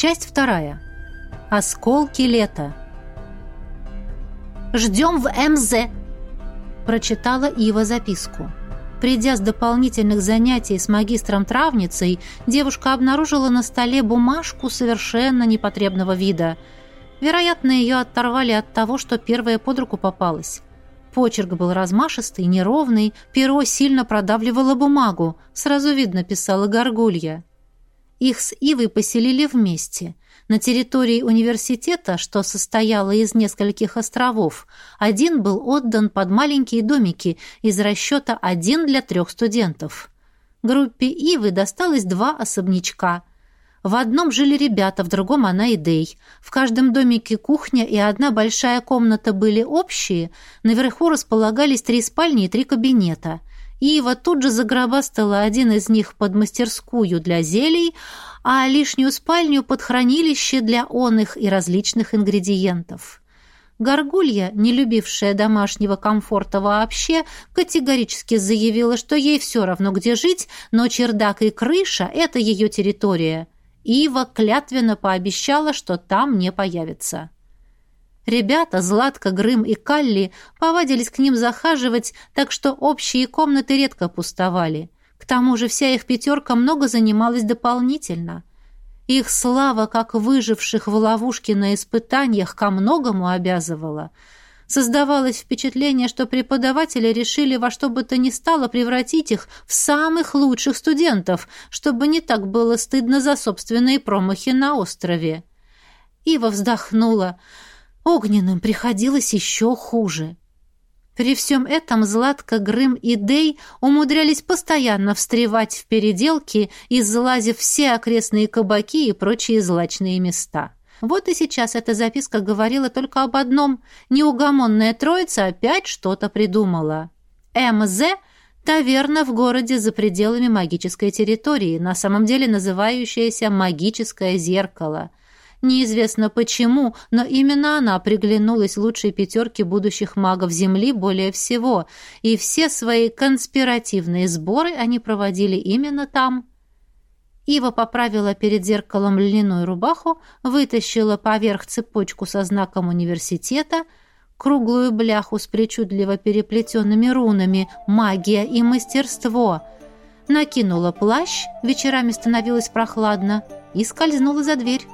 Часть вторая. Осколки лета. «Ждем в МЗ», — прочитала Ива записку. Придя с дополнительных занятий с магистром-травницей, девушка обнаружила на столе бумажку совершенно непотребного вида. Вероятно, ее оторвали от того, что первая под руку попалась. Почерк был размашистый, неровный, перо сильно продавливало бумагу. Сразу видно, писала горгулья. Их с Ивой поселили вместе. На территории университета, что состояло из нескольких островов, один был отдан под маленькие домики из расчета один для трех студентов. Группе Ивы досталось два особнячка. В одном жили ребята, в другом она и Дей. В каждом домике кухня и одна большая комната были общие, наверху располагались три спальни и три кабинета – Ива тут же загробастала один из них под мастерскую для зелий, а лишнюю спальню под хранилище для оных и различных ингредиентов. Горгулья, не любившая домашнего комфорта вообще, категорически заявила, что ей все равно где жить, но чердак и крыша — это ее территория. Ива клятвенно пообещала, что там не появится. Ребята, Златка, Грым и Калли, повадились к ним захаживать, так что общие комнаты редко пустовали. К тому же вся их пятерка много занималась дополнительно. Их слава, как выживших в ловушке на испытаниях, ко многому обязывала. Создавалось впечатление, что преподаватели решили во что бы то ни стало превратить их в самых лучших студентов, чтобы не так было стыдно за собственные промахи на острове. Ива вздохнула. Огненным приходилось еще хуже. При всем этом Златка, Грым и Дей умудрялись постоянно встревать в переделки, излазив все окрестные кабаки и прочие злачные места. Вот и сейчас эта записка говорила только об одном. Неугомонная троица опять что-то придумала. МЗ – таверна в городе за пределами магической территории, на самом деле называющаяся «Магическое зеркало». Неизвестно почему, но именно она приглянулась лучшей пятерке будущих магов Земли более всего, и все свои конспиративные сборы они проводили именно там. Ива поправила перед зеркалом льняную рубаху, вытащила поверх цепочку со знаком университета, круглую бляху с причудливо переплетенными рунами «Магия и мастерство», накинула плащ, вечерами становилось прохладно, и скользнула за дверь.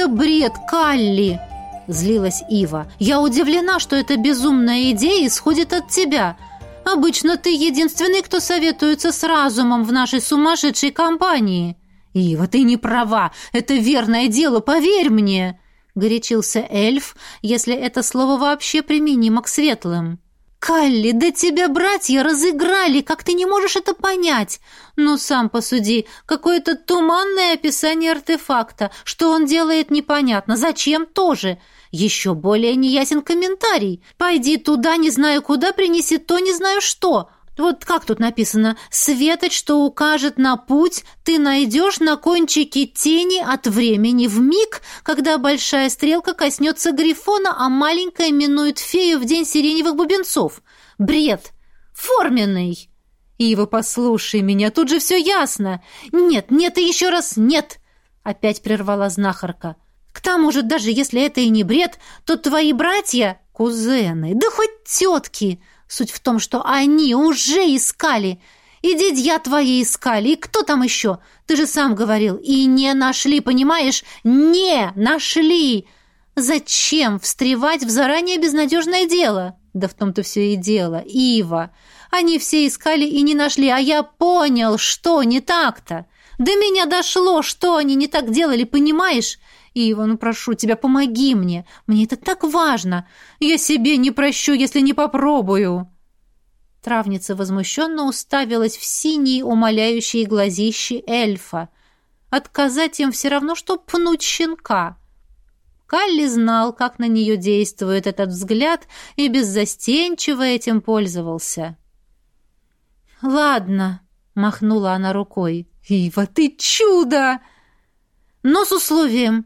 «Это бред, Калли!» — злилась Ива. «Я удивлена, что эта безумная идея исходит от тебя. Обычно ты единственный, кто советуется с разумом в нашей сумасшедшей компании». «Ива, ты не права. Это верное дело, поверь мне!» — горячился эльф, если это слово вообще применимо к светлым. «Калли, да тебя братья разыграли, как ты не можешь это понять? Ну, сам посуди, какое-то туманное описание артефакта. Что он делает, непонятно. Зачем тоже?» Еще более неясен комментарий. «Пойди туда, не знаю куда, принеси то, не знаю что». Вот как тут написано? «Светоч, что укажет на путь, ты найдешь на кончике тени от времени в миг, когда большая стрелка коснется грифона, а маленькая минует фею в день сиреневых бубенцов. Бред! Форменный!» «Ива, послушай меня, тут же все ясно!» «Нет, нет и еще раз нет!» Опять прервала знахарка. «К тому же, даже если это и не бред, то твои братья, кузены, да хоть тетки, Суть в том, что они уже искали. И дядья твои искали, и кто там еще? Ты же сам говорил. И не нашли, понимаешь? Не нашли! Зачем встревать в заранее безнадежное дело? Да в том-то все и дело. Ива. Они все искали и не нашли, а я понял, что не так-то. До меня дошло, что они не так делали, понимаешь? Ива, ну прошу тебя, помоги мне. Мне это так важно. Я себе не прощу, если не попробую». Травница возмущенно уставилась в синие умоляющие глазищи эльфа. Отказать им все равно, что пнуть щенка. Калли знал, как на нее действует этот взгляд, и беззастенчиво этим пользовался. «Ладно», — махнула она рукой. «Ива, ты чудо!» «Но с условием.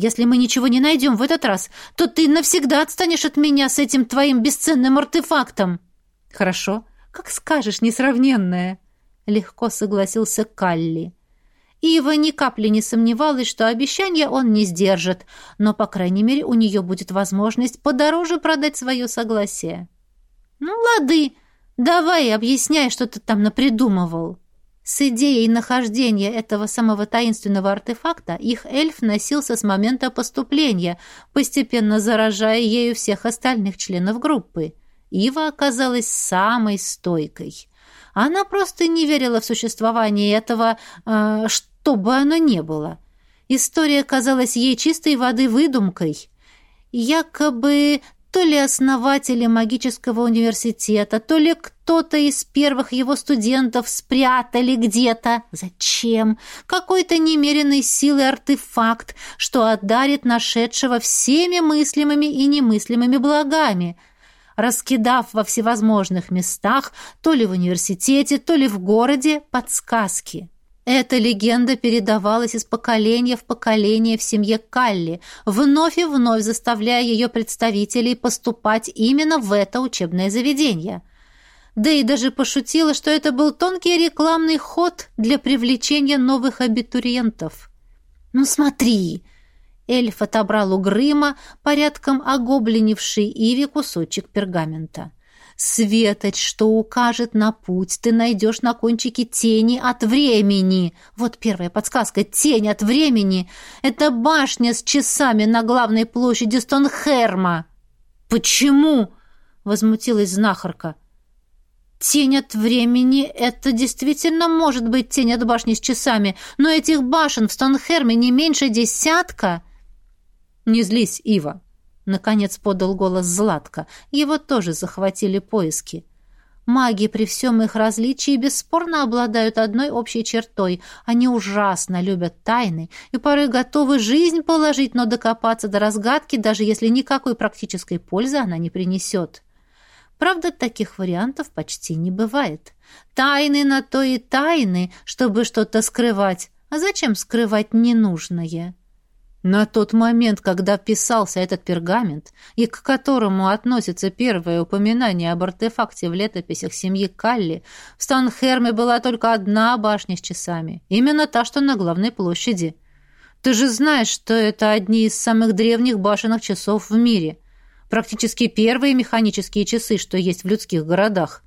Если мы ничего не найдем в этот раз, то ты навсегда отстанешь от меня с этим твоим бесценным артефактом». «Хорошо, как скажешь, несравненная», — легко согласился Калли. Ива ни капли не сомневалась, что обещание он не сдержит, но, по крайней мере, у нее будет возможность подороже продать свое согласие. «Ну, лады, давай объясняй, что ты там напридумывал». С идеей нахождения этого самого таинственного артефакта их эльф носился с момента поступления, постепенно заражая ею всех остальных членов группы. Ива оказалась самой стойкой. Она просто не верила в существование этого, э, что бы оно ни было. История казалась ей чистой воды выдумкой. Якобы то ли основатели магического университета, то ли кто-то из первых его студентов спрятали где-то. Зачем? Какой-то немеренной силы артефакт, что одарит нашедшего всеми мыслимыми и немыслимыми благами, раскидав во всевозможных местах, то ли в университете, то ли в городе, подсказки. Эта легенда передавалась из поколения в поколение в семье Калли, вновь и вновь заставляя ее представителей поступать именно в это учебное заведение. Да и даже пошутила, что это был тонкий рекламный ход для привлечения новых абитуриентов. «Ну смотри!» Эльф отобрал у Грыма порядком огобленивший Иве кусочек пергамента. Светоч, что укажет на путь, ты найдешь на кончике тени от времени. Вот первая подсказка. Тень от времени. Это башня с часами на главной площади Стонхерма. Почему? Возмутилась знахарка. Тень от времени — это действительно может быть тень от башни с часами, но этих башен в Стонхерме не меньше десятка. Не злись, Ива, Наконец подал голос Златка. Его тоже захватили поиски. Маги при всем их различии бесспорно обладают одной общей чертой. Они ужасно любят тайны и порой готовы жизнь положить, но докопаться до разгадки, даже если никакой практической пользы она не принесет. Правда, таких вариантов почти не бывает. Тайны на то и тайны, чтобы что-то скрывать. А зачем скрывать ненужное? На тот момент, когда писался этот пергамент, и к которому относится первое упоминание об артефакте в летописях семьи Калли, в Станхерме была только одна башня с часами, именно та, что на главной площади. Ты же знаешь, что это одни из самых древних башенных часов в мире, практически первые механические часы, что есть в людских городах.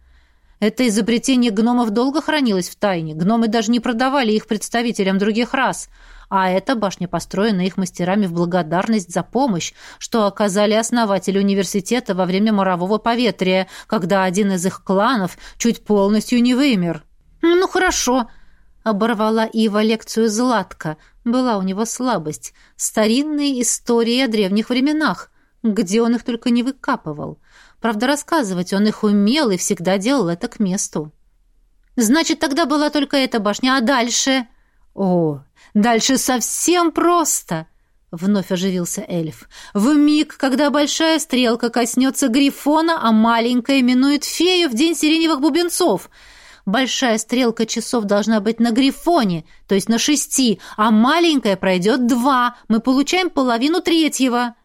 Это изобретение гномов долго хранилось в тайне, гномы даже не продавали их представителям других рас – а эта башня построена их мастерами в благодарность за помощь, что оказали основатели университета во время морового поветрия, когда один из их кланов чуть полностью не вымер. «Ну, хорошо», — оборвала Ива лекцию Златка. Была у него слабость. Старинные истории о древних временах, где он их только не выкапывал. Правда, рассказывать он их умел и всегда делал это к месту. «Значит, тогда была только эта башня, а дальше...» «О, Дальше совсем просто!» Вновь оживился эльф. «В миг, когда большая стрелка коснется Грифона, а маленькая минует фею в день сиреневых бубенцов. Большая стрелка часов должна быть на Грифоне, то есть на шести, а маленькая пройдет два. Мы получаем половину третьего».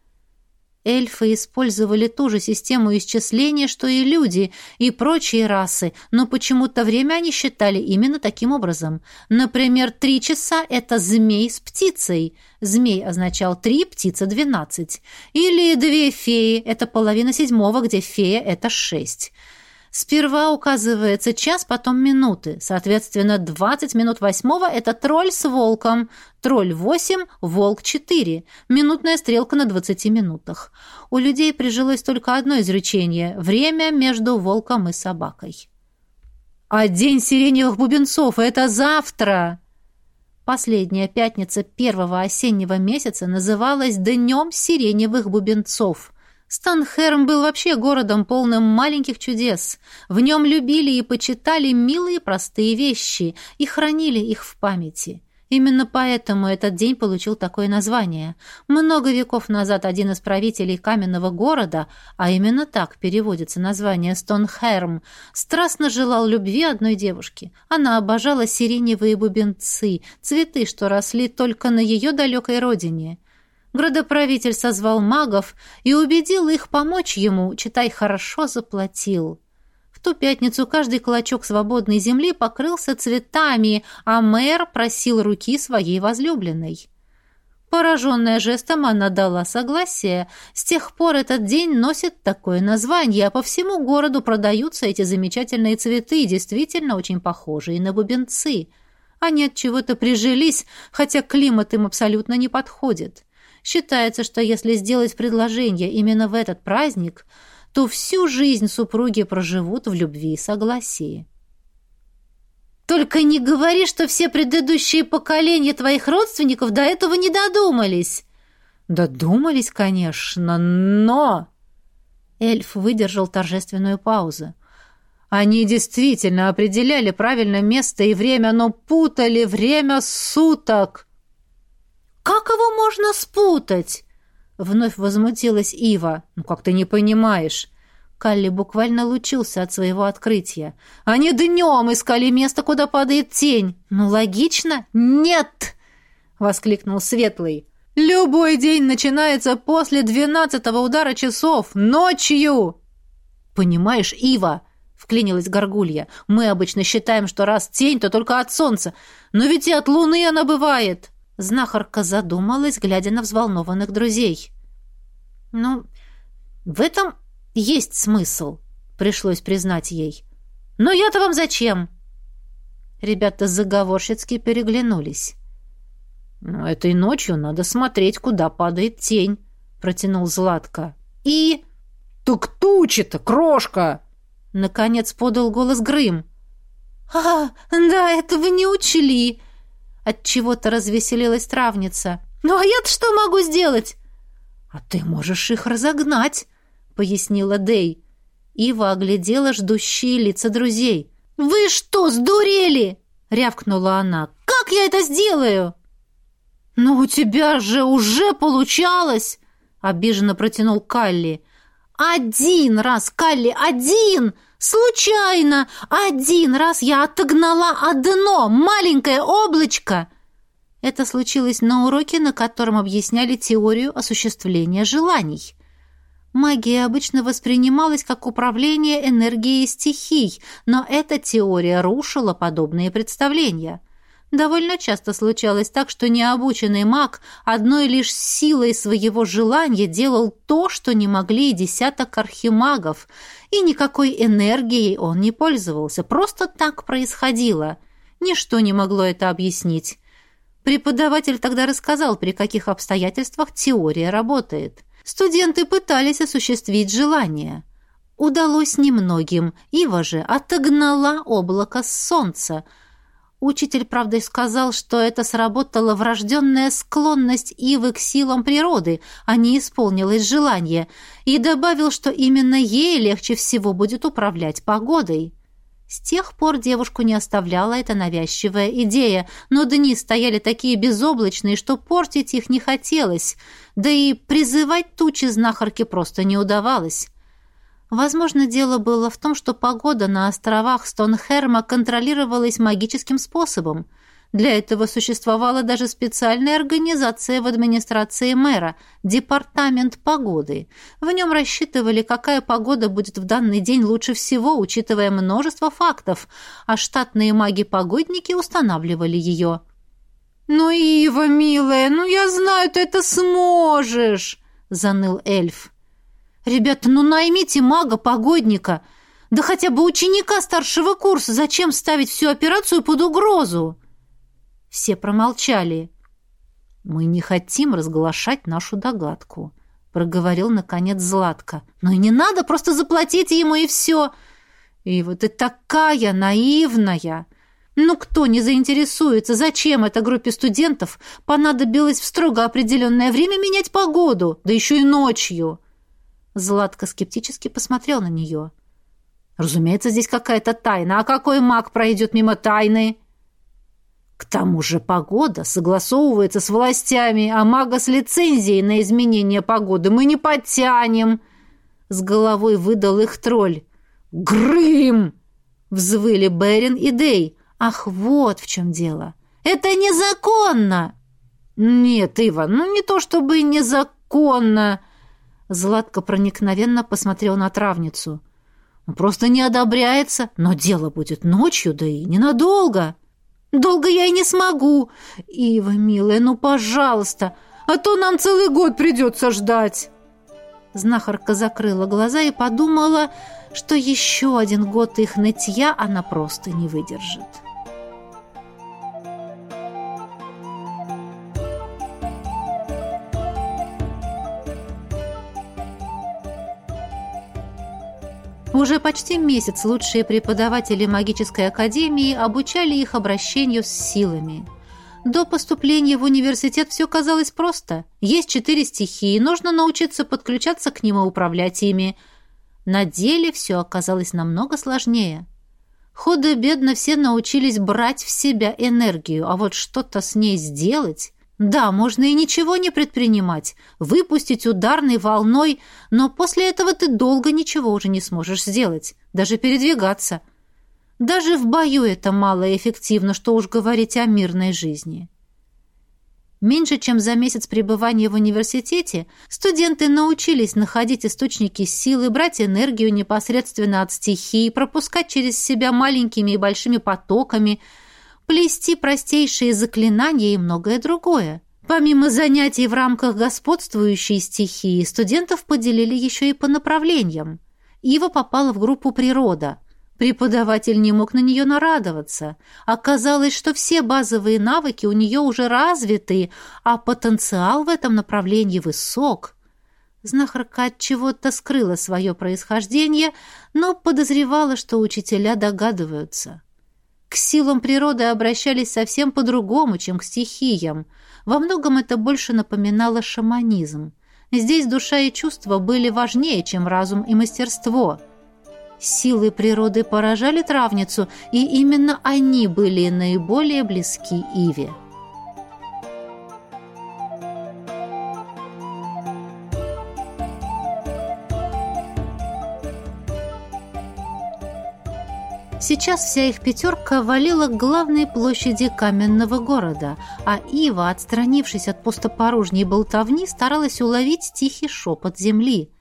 Эльфы использовали ту же систему исчисления, что и люди и прочие расы, но почему-то время они считали именно таким образом. Например, три часа — это змей с птицей. Змей означал три, птица — двенадцать. Или две феи — это половина седьмого, где фея — это шесть. Сперва указывается час, потом минуты. Соответственно, 20 минут восьмого – это тролль с волком. Тролль 8, волк 4. Минутная стрелка на 20 минутах. У людей прижилось только одно изречение – время между волком и собакой. «А день сиреневых бубенцов – это завтра!» Последняя пятница первого осеннего месяца называлась «Днем сиреневых бубенцов». Станхерм был вообще городом, полным маленьких чудес. В нем любили и почитали милые простые вещи и хранили их в памяти. Именно поэтому этот день получил такое название. Много веков назад один из правителей каменного города, а именно так переводится название Стонхерм, страстно желал любви одной девушки. Она обожала сиреневые бубенцы, цветы, что росли только на ее далекой родине. Градоправитель созвал магов и убедил их помочь ему, читай, хорошо заплатил. В ту пятницу каждый клочок свободной земли покрылся цветами, а мэр просил руки своей возлюбленной. Пораженная жестом, она дала согласие. С тех пор этот день носит такое название, а по всему городу продаются эти замечательные цветы, действительно очень похожие на бубенцы. Они от чего-то прижились, хотя климат им абсолютно не подходит. Считается, что если сделать предложение именно в этот праздник, то всю жизнь супруги проживут в любви и согласии. Только не говори, что все предыдущие поколения твоих родственников до этого не додумались. Додумались, конечно, но... Эльф выдержал торжественную паузу. Они действительно определяли правильное место и время, но путали время суток. Как его можно спутать? Вновь возмутилась Ива. Ну как ты не понимаешь? Калли буквально лучился от своего открытия. «Они днем искали место, куда падает тень!» «Ну, логично?» «Нет!» — воскликнул Светлый. «Любой день начинается после двенадцатого удара часов, ночью!» «Понимаешь, Ива!» — вклинилась Горгулья. «Мы обычно считаем, что раз тень, то только от солнца. Но ведь и от луны она бывает!» Знахарка задумалась, глядя на взволнованных друзей. «Ну, в этом есть смысл, пришлось признать ей. Но я-то вам зачем? Ребята заговорщицки переглянулись. «Ну, этой ночью надо смотреть, куда падает тень», — протянул Златко. «И...» «Так тучи-то, крошка!» Наконец подал голос Грым. «А, да, этого не учли!» Отчего-то развеселилась травница. «Ну, а я-то что могу сделать?» «А ты можешь их разогнать!» пояснила Дей. Ива оглядела ждущие лица друзей. «Вы что, сдурели?» — рявкнула она. «Как я это сделаю?» «Ну, у тебя же уже получалось!» — обиженно протянул Калли. «Один раз, Калли, один! Случайно! Один раз я отогнала одно маленькое облачко!» Это случилось на уроке, на котором объясняли теорию осуществления желаний. Магия обычно воспринималась как управление энергией стихий, но эта теория рушила подобные представления. Довольно часто случалось так, что необученный маг одной лишь силой своего желания делал то, что не могли и десяток архимагов, и никакой энергией он не пользовался. Просто так происходило. Ничто не могло это объяснить. Преподаватель тогда рассказал, при каких обстоятельствах теория работает. Студенты пытались осуществить желание. Удалось немногим, Ива же отогнала облако с солнца. Учитель, правда, сказал, что это сработала врожденная склонность Ивы к силам природы, а не исполнилось желание, и добавил, что именно ей легче всего будет управлять погодой. С тех пор девушку не оставляла эта навязчивая идея, но дни стояли такие безоблачные, что портить их не хотелось, да и призывать тучи знахарки просто не удавалось. Возможно, дело было в том, что погода на островах Стонхерма контролировалась магическим способом – для этого существовала даже специальная организация в администрации мэра – Департамент погоды. В нем рассчитывали, какая погода будет в данный день лучше всего, учитывая множество фактов, а штатные маги-погодники устанавливали ее. «Ну, Ива, милая, ну я знаю, ты это сможешь!» – заныл эльф. «Ребята, ну наймите мага-погодника!» Да хотя бы ученика старшего курса, зачем ставить всю операцию под угрозу? Все промолчали. «Мы не хотим разглашать нашу догадку», — проговорил, наконец, Златко. «Но и не надо, просто заплатите ему, и все!» «И вот ты такая наивная!» Ну кто не заинтересуется, зачем этой группе студентов понадобилось в строго определенное время менять погоду, да еще и ночью? Златко скептически посмотрел на нее. Разумеется, здесь какая-то тайна. А какой маг пройдет мимо тайны? К тому же погода согласовывается с властями, а мага с лицензией на изменение погоды мы не подтянем. С головой выдал их тролль. Грым! Взвыли Берин и Дей. Ах, вот в чем дело. Это незаконно! «Нет, Ива, ну не то чтобы незаконно!» Златко проникновенно посмотрел на травницу. «Просто не одобряется, но дело будет ночью, да и ненадолго!» «Долго я и не смогу!» «Ива, милая, ну, пожалуйста, а то нам целый год придется ждать!» Знахарка закрыла глаза и подумала, что еще один год их нытья она просто не выдержит. Уже почти месяц лучшие преподаватели магической академии обучали их обращению с силами. До поступления в университет все казалось просто. Есть четыре стихии, нужно научиться подключаться к ним и управлять ими. На деле все оказалось намного сложнее. Худо-бедно все научились брать в себя энергию, а вот что-то с ней сделать да, можно и ничего не предпринимать, выпустить ударной волной, но после этого ты долго ничего уже не сможешь сделать, даже передвигаться. Даже в бою это малоэффективно, что уж говорить о мирной жизни. Меньше чем за месяц пребывания в университете студенты научились находить источники силы, брать энергию непосредственно от стихий, пропускать через себя маленькими и большими потоками – плести простейшие заклинания и многое другое. Помимо занятий в рамках господствующей стихии, студентов поделили еще и по направлениям. Ива попала в группу «Природа». Преподаватель не мог на нее нарадоваться. Оказалось, что все базовые навыки у нее уже развиты, а потенциал в этом направлении высок. Знахарка от чего-то скрыла свое происхождение, но подозревала, что учителя догадываются. К силам природы обращались совсем по-другому, чем к стихиям. Во многом это больше напоминало шаманизм. Здесь душа и чувства были важнее, чем разум и мастерство. Силы природы поражали травницу, и именно они были наиболее близки Иве. Сейчас вся их пятерка валила к главной площади каменного города, а Ива, отстранившись от пустопорожней болтовни, старалась уловить тихий шепот земли.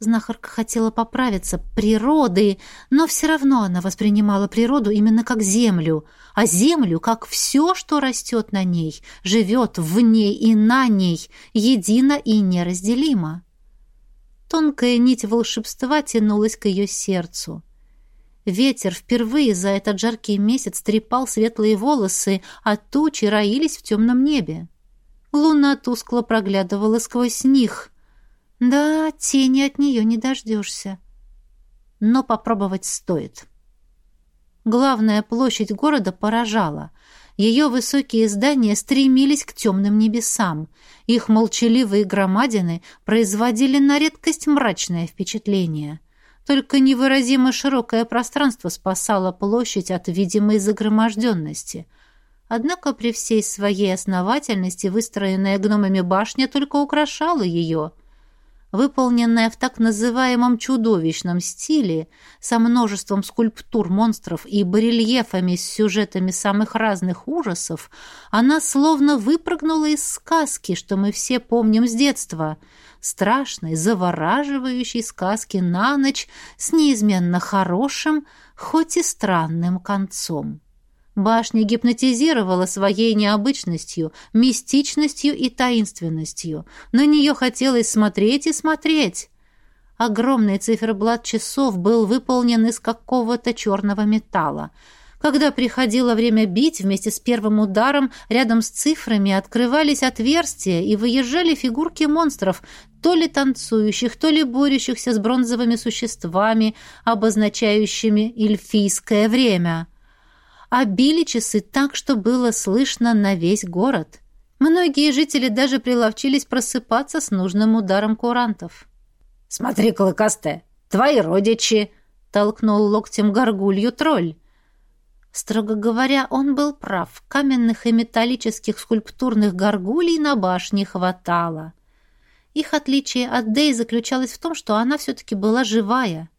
Знахарка хотела поправиться природы, но все равно она воспринимала природу именно как землю, а землю как все, что растет на ней, живет в ней и на ней, едино и неразделимо. Тонкая нить волшебства тянулась к ее сердцу. Ветер впервые за этот жаркий месяц трепал светлые волосы, а тучи роились в темном небе. Луна тускло проглядывала сквозь них. Да, тени от нее не дождешься. Но попробовать стоит. Главная площадь города поражала. Ее высокие здания стремились к темным небесам. Их молчаливые громадины производили на редкость мрачное впечатление — только невыразимо широкое пространство спасало площадь от видимой загроможденности. Однако при всей своей основательности выстроенная гномами башня только украшала ее – выполненная в так называемом чудовищном стиле, со множеством скульптур монстров и барельефами с сюжетами самых разных ужасов, она словно выпрыгнула из сказки, что мы все помним с детства, страшной, завораживающей сказки на ночь с неизменно хорошим, хоть и странным концом. Башня гипнотизировала своей необычностью, мистичностью и таинственностью. На нее хотелось смотреть и смотреть. Огромный циферблат часов был выполнен из какого-то черного металла. Когда приходило время бить, вместе с первым ударом рядом с цифрами открывались отверстия и выезжали фигурки монстров, то ли танцующих, то ли борющихся с бронзовыми существами, обозначающими эльфийское время а били часы так, что было слышно на весь город. Многие жители даже приловчились просыпаться с нужным ударом курантов. «Смотри, клыкастая, твои родичи!» — толкнул локтем горгулью тролль. Строго говоря, он был прав. Каменных и металлических скульптурных горгулей на башне хватало. Их отличие от Дэй заключалось в том, что она все-таки была живая —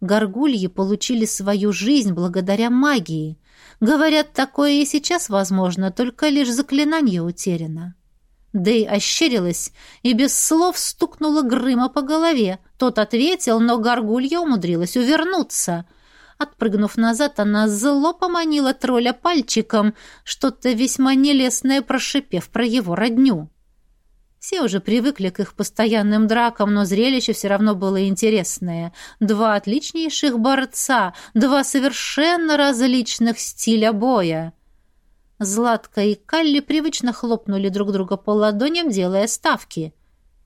Горгульи получили свою жизнь благодаря магии. Говорят, такое и сейчас возможно, только лишь заклинание утеряно. Дэй ощерилась и без слов стукнула Грыма по голове. Тот ответил, но горгулья умудрилась увернуться. Отпрыгнув назад, она зло поманила тролля пальчиком, что-то весьма нелестное прошипев про его родню. Все уже привыкли к их постоянным дракам, но зрелище все равно было интересное. Два отличнейших борца, два совершенно различных стиля боя. Златка и Калли привычно хлопнули друг друга по ладоням, делая ставки.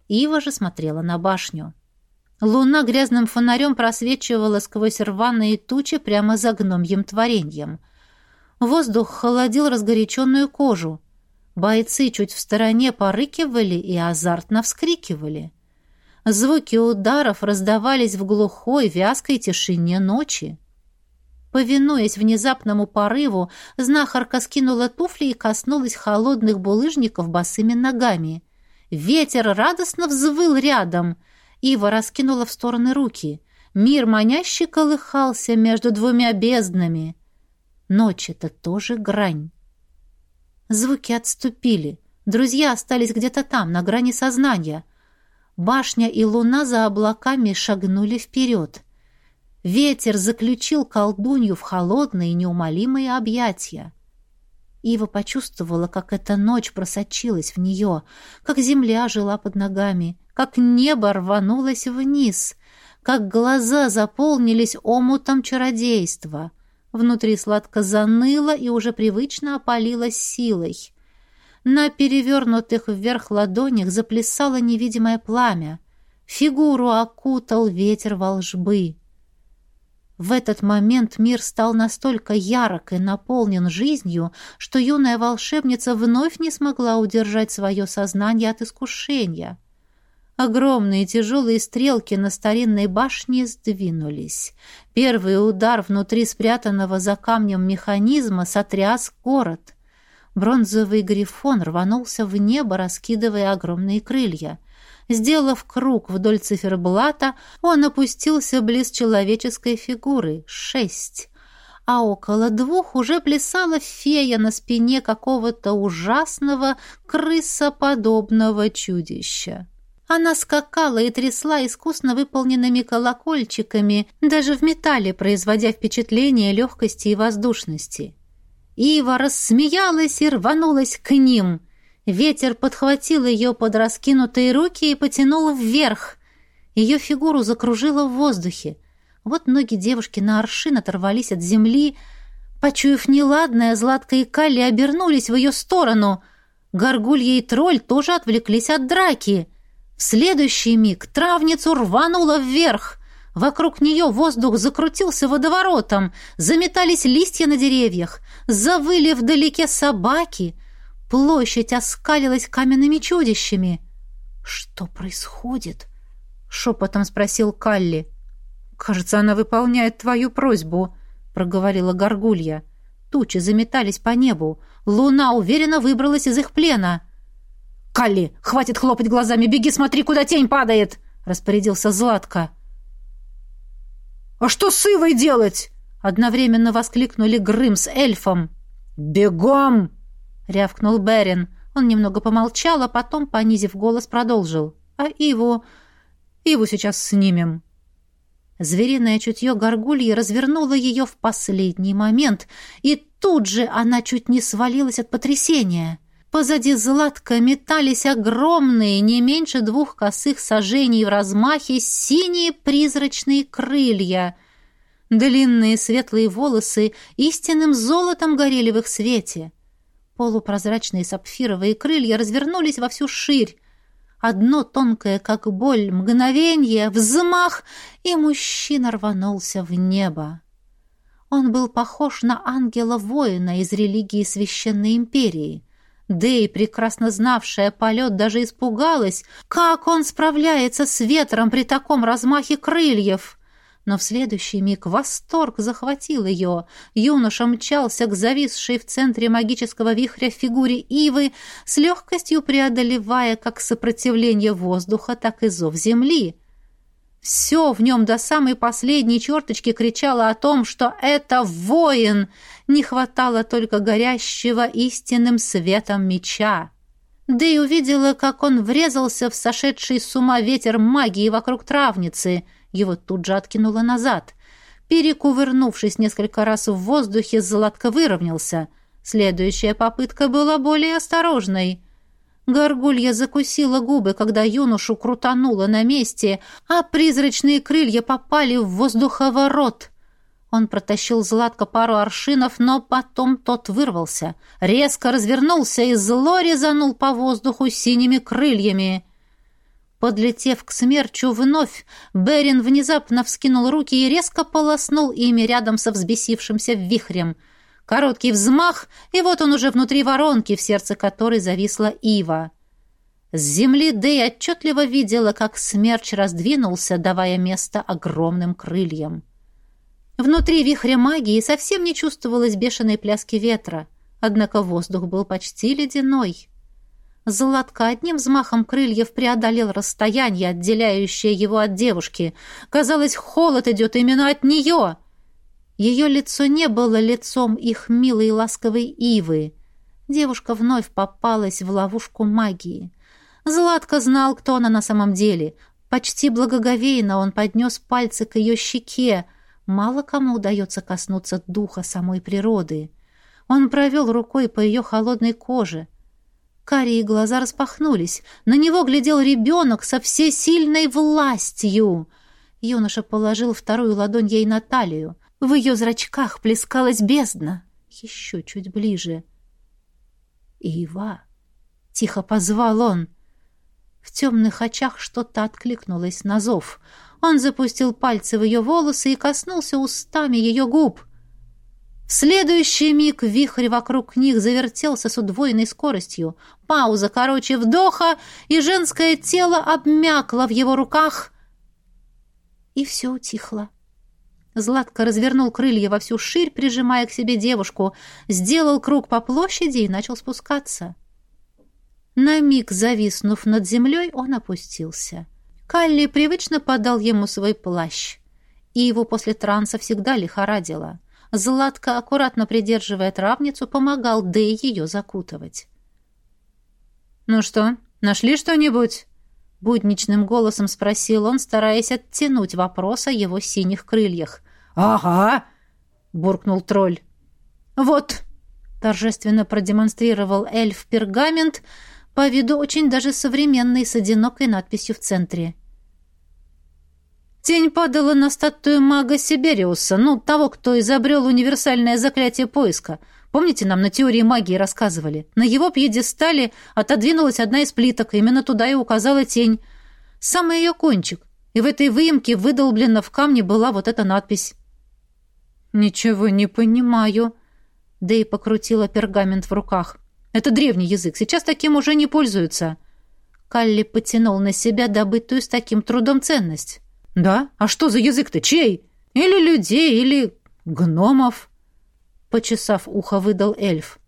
Ива же смотрела на башню. Луна грязным фонарем просвечивала сквозь рваные тучи прямо за гномьим твореньем. Воздух холодил разгоряченную кожу. Бойцы чуть в стороне порыкивали и азартно вскрикивали. Звуки ударов раздавались в глухой, вязкой тишине ночи. Повинуясь внезапному порыву, знахарка скинула туфли и коснулась холодных булыжников босыми ногами. Ветер радостно взвыл рядом. Ива раскинула в стороны руки. Мир маняще колыхался между двумя безднами. Ночь — это тоже грань. Звуки отступили. Друзья остались где-то там, на грани сознания. Башня и луна за облаками шагнули вперед — Ветер заключил колдунью в холодные неумолимые объятия. Ива почувствовала, как эта ночь просочилась в нее, как земля жила под ногами, как небо рванулось вниз, как глаза заполнились омутом чародейства. Внутри сладко заныло и уже привычно опалилось силой. На перевернутых вверх ладонях заплясало невидимое пламя. Фигуру окутал ветер волжбы. В этот момент мир стал настолько ярок и наполнен жизнью, что юная волшебница вновь не смогла удержать свое сознание от искушения. Огромные тяжелые стрелки на старинной башне сдвинулись. Первый удар внутри спрятанного за камнем механизма сотряс город. Бронзовый грифон рванулся в небо, раскидывая огромные крылья — Сделав круг вдоль циферблата, он опустился близ человеческой фигуры — шесть. А около двух уже плясала фея на спине какого-то ужасного крысоподобного чудища. Она скакала и трясла искусно выполненными колокольчиками, даже в металле производя впечатление легкости и воздушности. Ива рассмеялась и рванулась к ним — Ветер подхватил ее под раскинутые руки и потянул вверх. Ее фигуру закружило в воздухе. Вот ноги девушки на аршин оторвались от земли. Почуяв неладное, Златка и Калли обернулись в ее сторону. Горгулья и тролль тоже отвлеклись от драки. В следующий миг травницу рвануло вверх. Вокруг нее воздух закрутился водоворотом, заметались листья на деревьях, завыли вдалеке собаки — Площадь оскалилась каменными чудищами. «Что происходит?» — шепотом спросил Калли. «Кажется, она выполняет твою просьбу», — проговорила Горгулья. Тучи заметались по небу. Луна уверенно выбралась из их плена. «Калли, хватит хлопать глазами! Беги, смотри, куда тень падает!» — распорядился Златко. «А что с Ивой делать?» — одновременно воскликнули Грым с эльфом. «Бегом!» рявкнул Берин. Он немного помолчал, а потом, понизив голос, продолжил. «А Иву... Иву сейчас снимем». Звериное чутье горгульи развернуло ее в последний момент, и тут же она чуть не свалилась от потрясения. Позади Златка метались огромные, не меньше двух косых сажений в размахе, синие призрачные крылья. Длинные светлые волосы истинным золотом горели в их свете. Полупрозрачные сапфировые крылья развернулись во всю ширь. Одно тонкое, как боль, мгновение, взмах, и мужчина рванулся в небо. Он был похож на ангела-воина из религии Священной Империи. Дэй, прекрасно знавшая полет, даже испугалась, как он справляется с ветром при таком размахе крыльев но в следующий миг восторг захватил ее. Юноша мчался к зависшей в центре магического вихря фигуре Ивы, с легкостью преодолевая как сопротивление воздуха, так и зов земли. Все в нем до самой последней черточки кричало о том, что это воин. Не хватало только горящего истинным светом меча. Да и увидела, как он врезался в сошедший с ума ветер магии вокруг травницы. Его тут же откинуло назад. Перекувырнувшись несколько раз в воздухе, Златко выровнялся. Следующая попытка была более осторожной. Горгулья закусила губы, когда юношу крутануло на месте, а призрачные крылья попали в воздуховорот. Он протащил Златко пару аршинов, но потом тот вырвался, резко развернулся и зло резанул по воздуху синими крыльями. Подлетев к смерчу вновь, Берин внезапно вскинул руки и резко полоснул ими рядом со взбесившимся вихрем. Короткий взмах, и вот он уже внутри воронки, в сердце которой зависла ива. С земли Дэй отчетливо видела, как смерч раздвинулся, давая место огромным крыльям. Внутри вихря магии совсем не чувствовалось бешеной пляски ветра, однако воздух был почти ледяной. Златко одним взмахом крыльев преодолел расстояние, отделяющее его от девушки. Казалось, холод идет именно от нее. Ее лицо не было лицом их милой и ласковой ивы. Девушка вновь попалась в ловушку магии. Златко знал, кто она на самом деле. Почти благоговейно он поднес пальцы к ее щеке, Мало кому удается коснуться духа самой природы. Он провел рукой по ее холодной коже. Карие глаза распахнулись. На него глядел ребенок со всей сильной властью. Юноша положил вторую ладонь ей на талию. В ее зрачках плескалась бездна. Еще чуть ближе. «Ива!» — тихо позвал он. В темных очах что-то откликнулось на зов — он запустил пальцы в ее волосы и коснулся устами ее губ. В следующий миг вихрь вокруг них завертелся с удвоенной скоростью. Пауза короче вдоха, и женское тело обмякло в его руках. И все утихло. Златко развернул крылья во всю ширь, прижимая к себе девушку, сделал круг по площади и начал спускаться. На миг зависнув над землей, он опустился. — Калли привычно подал ему свой плащ. И его после транса всегда лихорадило. Златко, аккуратно придерживая травницу, помогал Дэй ее закутывать. «Ну что, нашли что-нибудь?» Будничным голосом спросил он, стараясь оттянуть вопрос о его синих крыльях. «Ага!» — буркнул тролль. «Вот!» — торжественно продемонстрировал эльф пергамент, по виду очень даже современный, с одинокой надписью в центре. Тень падала на статую мага Сибериуса, ну, того, кто изобрел универсальное заклятие поиска. Помните, нам на теории магии рассказывали? На его пьедестале отодвинулась одна из плиток, именно туда и указала тень. Самый ее кончик. И в этой выемке выдолблена в камне была вот эта надпись. «Ничего не понимаю», — Дэй покрутила пергамент в руках. «Это древний язык, сейчас таким уже не пользуются». Калли потянул на себя добытую с таким трудом ценность. «Да? А что за язык-то? Чей? Или людей, или гномов?» Почесав ухо, выдал эльф.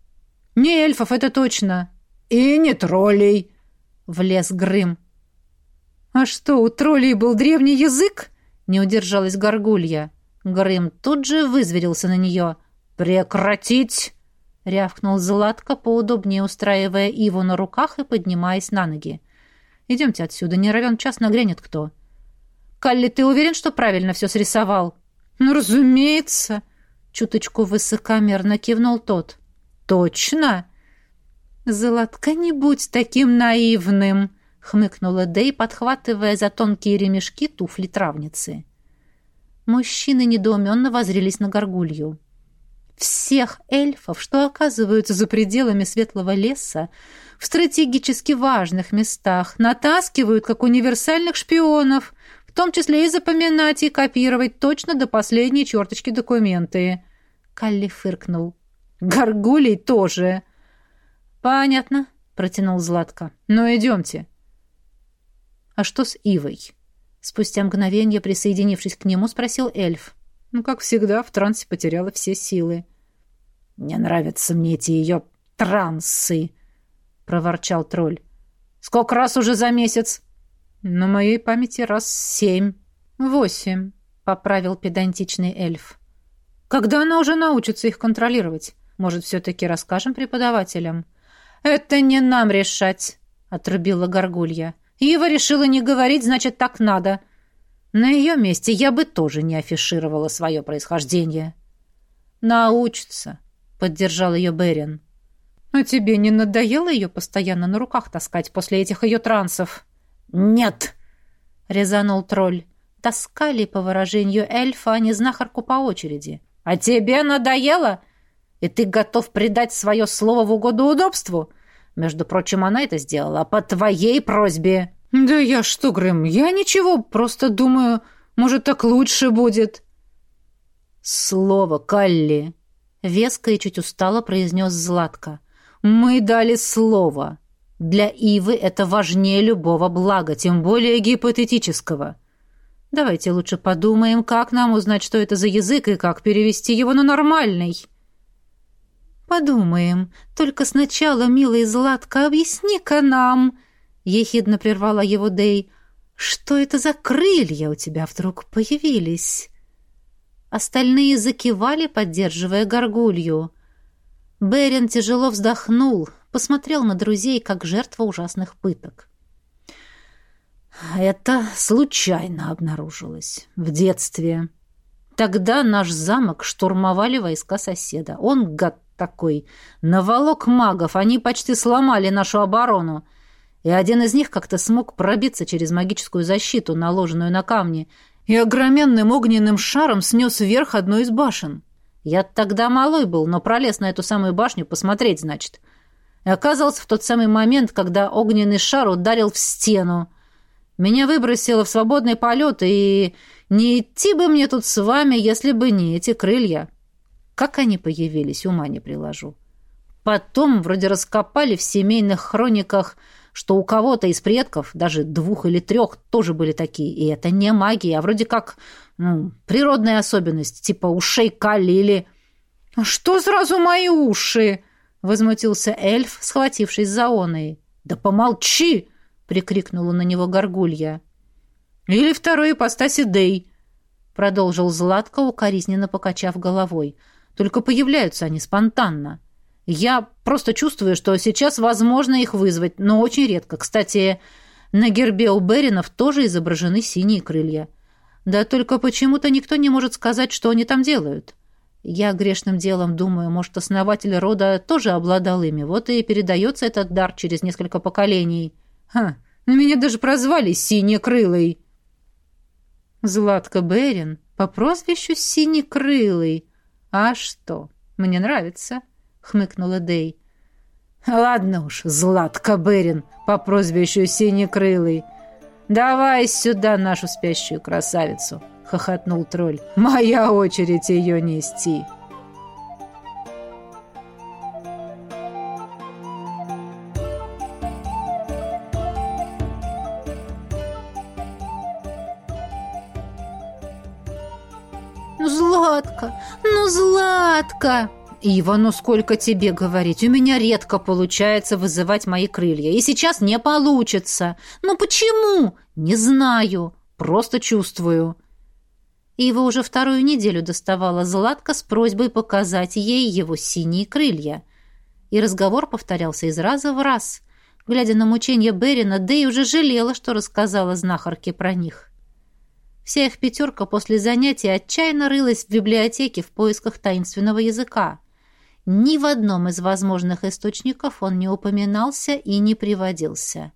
«Не эльфов, это точно!» «И не троллей!» — влез Грым. «А что, у троллей был древний язык?» — не удержалась горгулья. Грым тут же вызверился на нее. «Прекратить!» — рявкнул Златко, поудобнее устраивая Иву на руках и поднимаясь на ноги. «Идемте отсюда, не равен час нагрянет кто». «Калли, ты уверен, что правильно все срисовал?» «Ну, разумеется!» Чуточку высокомерно кивнул тот. «Точно?» «Золотка, не будь таким наивным!» — хмыкнула Дэй, подхватывая за тонкие ремешки туфли травницы. Мужчины недоуменно возрились на горгулью. Всех эльфов, что оказываются за пределами светлого леса, в стратегически важных местах, натаскивают как универсальных шпионов, в том числе и запоминать и копировать точно до последней черточки документы. Калли фыркнул. Горгулей тоже. Понятно, протянул Златко. Ну, идемте. А что с Ивой? Спустя мгновение, присоединившись к нему, спросил эльф. Ну, как всегда, в трансе потеряла все силы. «Не нравятся мне эти ее трансы», — проворчал тролль. «Сколько раз уже за месяц?» На моей памяти раз семь. «Восемь», — поправил педантичный эльф. «Когда она уже научится их контролировать? Может, все-таки расскажем преподавателям?» «Это не нам решать», — отрубила Горгулья. «Ива решила не говорить, значит, так надо. На ее месте я бы тоже не афишировала свое происхождение». «Научится», — поддержал ее Берин. «А тебе не надоело ее постоянно на руках таскать после этих ее трансов?» «Нет!» — резанул тролль. Таскали, по выражению эльфа, а не знахарку по очереди. «А тебе надоело? И ты готов предать свое слово в угоду удобству? Между прочим, она это сделала по твоей просьбе». «Да я что, Грэм, я ничего, просто думаю, может, так лучше будет». «Слово, Калли!» — веско и чуть устало произнес Златко. «Мы дали слово. Для Ивы это важнее любого блага, тем более гипотетического. Давайте лучше подумаем, как нам узнать, что это за язык и как перевести его на нормальный». «Подумаем. Только сначала, милый Златко, объясни-ка нам...» — ехидно прервала его Дей. «Что это за крылья у тебя вдруг появились?» Остальные закивали, поддерживая горгулью. Берин тяжело вздохнул, посмотрел на друзей, как жертва ужасных пыток. «Это случайно обнаружилось. В детстве. Тогда наш замок штурмовали войска соседа. Он, гад такой, наволок магов, они почти сломали нашу оборону и один из них как-то смог пробиться через магическую защиту, наложенную на камни, и огроменным огненным шаром снес вверх одну из башен. Я тогда малой был, но пролез на эту самую башню посмотреть, значит. И оказался в тот самый момент, когда огненный шар ударил в стену. Меня выбросило в свободный полет, и не идти бы мне тут с вами, если бы не эти крылья. Как они появились, ума не приложу. Потом вроде раскопали в семейных хрониках что у кого-то из предков, даже двух или трех, тоже были такие. И это не магия, а вроде как ну, природная особенность, типа ушей Калли или... «А «Что сразу мои уши?» — возмутился эльф, схватившись за оной. «Да помолчи!» — прикрикнула на него горгулья. «Или второй ипостаси Дей», — продолжил Златко, укоризненно покачав головой. «Только появляются они спонтанно. Я просто чувствую, что сейчас возможно их вызвать, но очень редко. Кстати, на гербе у Беринов тоже изображены синие крылья. Да только почему-то никто не может сказать, что они там делают. Я грешным делом думаю, может, основатель рода тоже обладал ими, вот и передается этот дар через несколько поколений. Ха, меня даже прозвали Синекрылый. Златка Берин по прозвищу Синекрылый. А что, мне нравится. — хмыкнула Дей. «Ладно уж, Златка Берин, по прозвищу Синекрылый. Давай сюда нашу спящую красавицу», — хохотнул тролль. «Моя очередь ее нести». Златка!» «Ива, ну сколько тебе говорить? У меня редко получается вызывать мои крылья. И сейчас не получится. Ну почему? Не знаю. Просто чувствую». Ива уже вторую неделю доставала Златка с просьбой показать ей его синие крылья. И разговор повторялся из раза в раз. Глядя на мучения Берина, Дэй уже жалела, что рассказала знахарке про них. Вся их пятерка после занятий отчаянно рылась в библиотеке в поисках таинственного языка. Ни в одном из возможных источников он не упоминался и не приводился.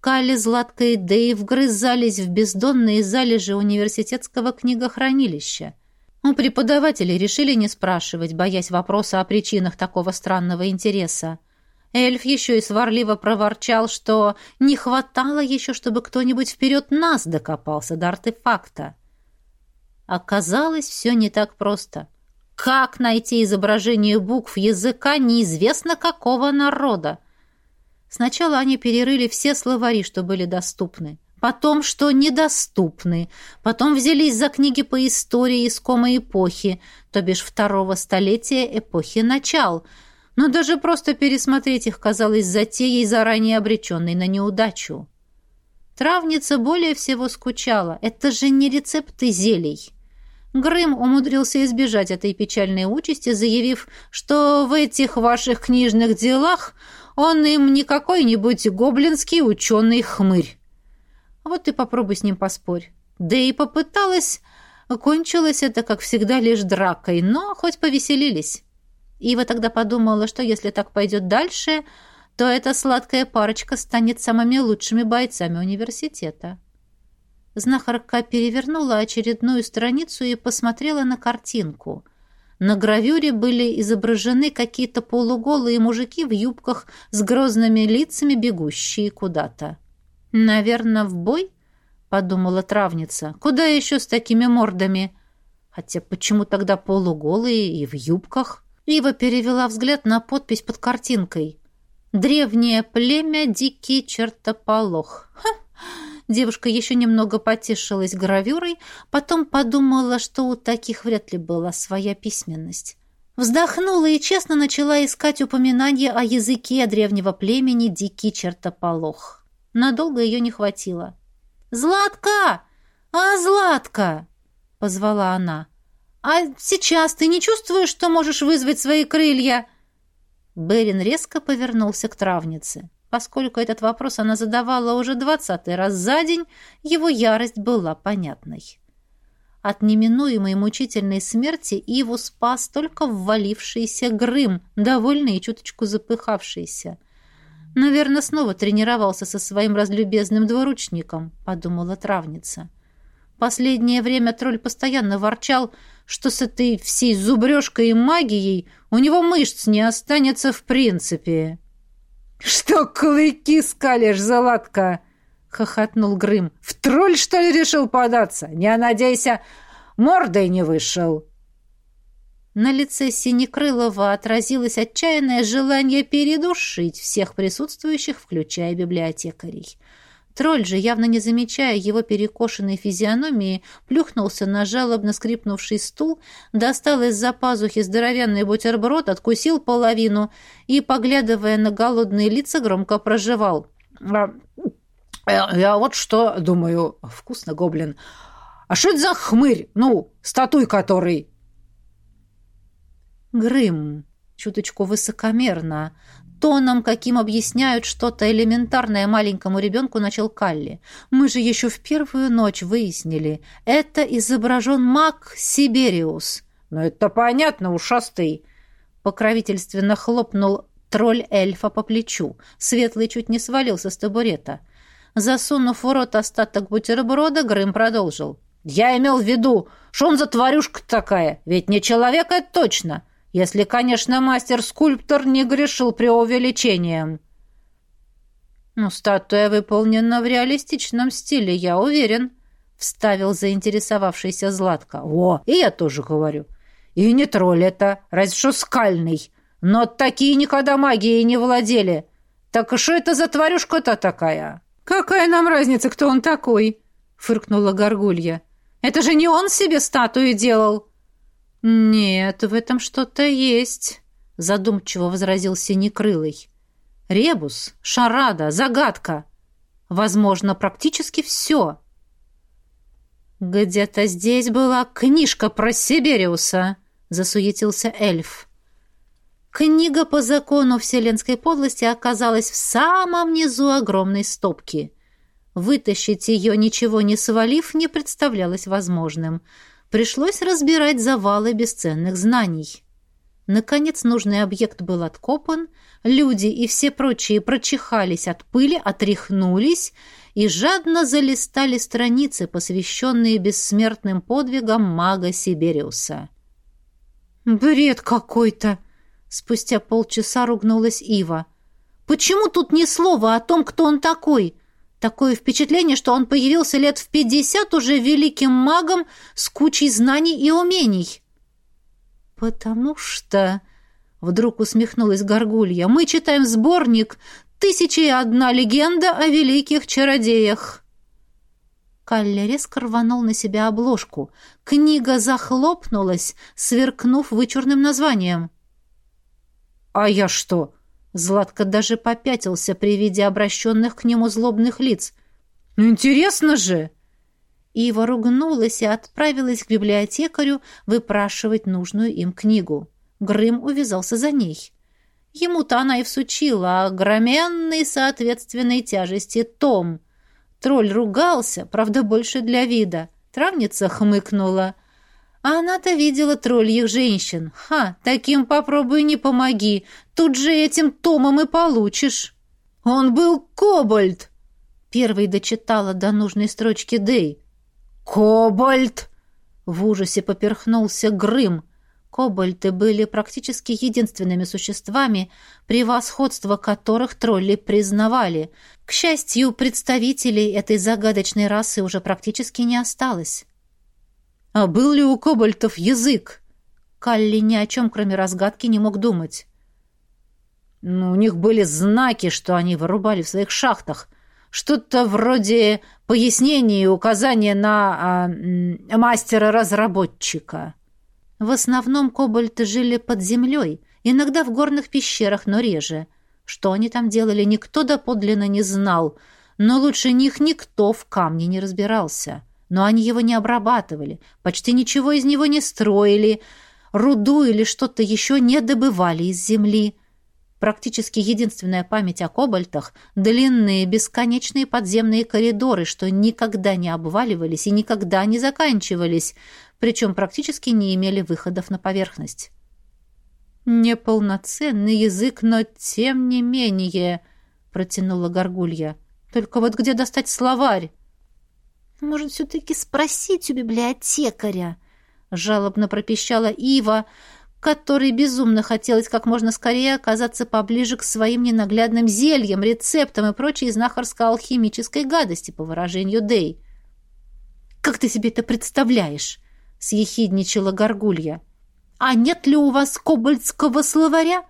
Кали, Златка и Дэйв вгрызались в бездонные залежи университетского книгохранилища. У преподавателей решили не спрашивать, боясь вопроса о причинах такого странного интереса. Эльф еще и сварливо проворчал, что не хватало еще, чтобы кто-нибудь вперед нас докопался до артефакта. Оказалось, все не так просто. Как найти изображение букв языка неизвестно какого народа? Сначала они перерыли все словари, что были доступны. Потом, что недоступны. Потом взялись за книги по истории искомой эпохи, то бишь второго столетия эпохи начал. Но даже просто пересмотреть их казалось затеей, заранее обреченной на неудачу. Травница более всего скучала. Это же не рецепты зелий. Грым умудрился избежать этой печальной участи, заявив, что в этих ваших книжных делах он им не какой-нибудь гоблинский ученый-хмырь. Вот и попробуй с ним поспорь. Да и попыталась... Кончилось это, как всегда, лишь дракой, но хоть повеселились. Ива тогда подумала, что если так пойдет дальше, то эта сладкая парочка станет самыми лучшими бойцами университета. Знахарка перевернула очередную страницу и посмотрела на картинку. На гравюре были изображены какие-то полуголые мужики в юбках с грозными лицами, бегущие куда-то. «Наверное, в бой?» — подумала травница. «Куда еще с такими мордами?» Хотя почему тогда полуголые и в юбках? Ива перевела взгляд на подпись под картинкой. «Древнее племя Дикий Чертополох». Ха! Девушка еще немного потешилась гравюрой, потом подумала, что у таких вряд ли была своя письменность. Вздохнула и честно начала искать упоминания о языке древнего племени Дикий Чертополох. Надолго ее не хватило. «Златка! А, Златка!» — позвала она. «А сейчас ты не чувствуешь, что можешь вызвать свои крылья?» Берин резко повернулся к травнице. Поскольку этот вопрос она задавала уже двадцатый раз за день, его ярость была понятной. От неминуемой мучительной смерти Иву спас только ввалившийся Грым, довольный и чуточку запыхавшийся. «Наверное, снова тренировался со своим разлюбезным двуручником», — подумала травница. Последнее время тролль постоянно ворчал, что с этой всей зубрежкой и магией у него мышц не останется в принципе. «Что клыки скалишь, Золотка?» — хохотнул Грым. «В тролль, что ли, решил податься? Не надейся, мордой не вышел!» На лице Синекрылова отразилось отчаянное желание передушить всех присутствующих, включая библиотекарей. Тролль же, явно не замечая его перекошенной физиономии, плюхнулся на жалобно скрипнувший стул, достал из-за пазухи здоровенный бутерброд, откусил половину и, поглядывая на голодные лица, громко проживал. «А, э, «Я вот что думаю. Вкусно, гоблин. А что это за хмырь? Ну, статуй который?» «Грым», чуточку высокомерно, тоном, каким объясняют что-то элементарное маленькому ребенку, начал Калли. «Мы же еще в первую ночь выяснили. Это изображен маг Сибириус». «Ну, это понятно, ушастый». Покровительственно хлопнул тролль эльфа по плечу. Светлый чуть не свалился с табурета. Засунув в рот остаток бутерброда, Грым продолжил. «Я имел в виду, что он за тварюшка такая? Ведь не человек это точно. Если, конечно, мастер-скульптор не грешил преувеличением. «Ну, статуя выполнена в реалистичном стиле, я уверен», — вставил заинтересовавшийся Златко. «О, и я тоже говорю. И не тролль это, разве что скальный. Но такие никогда магией не владели. Так что это за тварюшка-то такая?» «Какая нам разница, кто он такой?» — фыркнула Горгулья. «Это же не он себе статую делал!» «Нет, в этом что-то есть», — задумчиво возразил Синекрылый. «Ребус, шарада, загадка. Возможно, практически все». «Где-то здесь была книжка про Сибириуса», — засуетился эльф. Книга по закону вселенской подлости оказалась в самом низу огромной стопки. Вытащить ее, ничего не свалив, не представлялось возможным — Пришлось разбирать завалы бесценных знаний. Наконец нужный объект был откопан, люди и все прочие прочихались от пыли, отряхнулись и жадно залистали страницы, посвященные бессмертным подвигам мага Сибириуса. «Бред какой-то!» — спустя полчаса ругнулась Ива. «Почему тут ни слова о том, кто он такой? Такое впечатление, что он появился лет в пятьдесят уже великим магом с кучей знаний и умений. «Потому что...» — вдруг усмехнулась Горгулья. «Мы читаем сборник «Тысяча и одна легенда о великих чародеях». Калли резко рванул на себя обложку. Книга захлопнулась, сверкнув вычурным названием. «А я что?» Златко даже попятился при виде обращенных к нему злобных лиц. Ну, интересно же!» Ива ругнулась и отправилась к библиотекарю выпрашивать нужную им книгу. Грым увязался за ней. Ему-то она и всучила огроменной соответственной тяжести том. Тролль ругался, правда, больше для вида. Травница хмыкнула. А она-то видела тролльих женщин. Ха, таким попробуй не помоги. Тут же этим томом и получишь. Он был кобальт. Первый дочитала до нужной строчки Дэй. «Кобальт!» В ужасе поперхнулся Грым. Кобальты были практически единственными существами, превосходство которых тролли признавали. К счастью, представителей этой загадочной расы уже практически не осталось. А был ли у кобальтов язык? Калли ни о чем, кроме разгадки, не мог думать. Ну, у них были знаки, что они вырубали в своих шахтах. Что-то вроде пояснения и указания на а, мастера-разработчика. В основном кобальты жили под землей, иногда в горных пещерах, но реже. Что они там делали, никто доподлинно не знал, но лучше них никто в камне не разбирался. Но они его не обрабатывали, почти ничего из него не строили, руду или что-то еще не добывали из земли. Практически единственная память о кобальтах — длинные бесконечные подземные коридоры, что никогда не обваливались и никогда не заканчивались, причем практически не имели выходов на поверхность. «Неполноценный язык, но тем не менее», — протянула Горгулья. «Только вот где достать словарь?» «Может, все-таки спросить у библиотекаря?» — жалобно пропищала Ива, — которой безумно хотелось как можно скорее оказаться поближе к своим ненаглядным зельям, рецептам и прочей знахарско-алхимической гадости, по выражению Дэй. «Как ты себе это представляешь?» — съехидничала Горгулья. «А нет ли у вас кобальтского словаря?»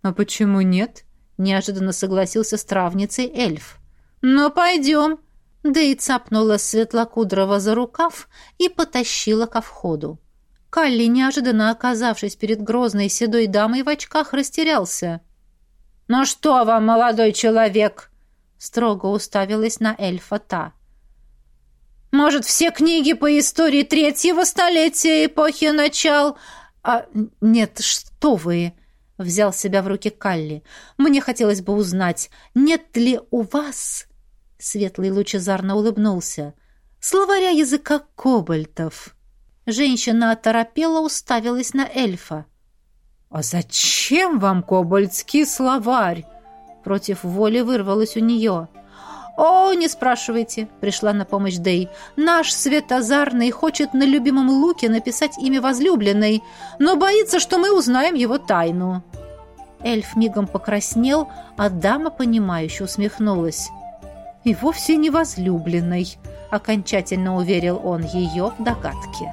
«А почему нет?» — неожиданно согласился с травницей эльф. «Ну, пойдем!» Дэй цапнула Светлокудрова за рукав и потащила ко входу. Калли, неожиданно оказавшись перед грозной седой дамой в очках, растерялся. «Ну что вам, молодой человек?» строго уставилась на эльфа та. «Может, все книги по истории третьего столетия эпохи начал...» «А нет, что вы!» — взял себя в руки Калли. «Мне хотелось бы узнать, нет ли у вас...» Светлый лучезарно улыбнулся. «Словаря языка кобальтов». Женщина оторопела, уставилась на эльфа. «А зачем вам кобальтский словарь?» Против воли вырвалось у нее. «О, не спрашивайте!» — пришла на помощь Дэй. «Наш Светозарный хочет на любимом луке написать имя возлюбленной, но боится, что мы узнаем его тайну». Эльф мигом покраснел, а дама, понимающе усмехнулась. «И вовсе не возлюбленной», — окончательно уверил он ее в догадке.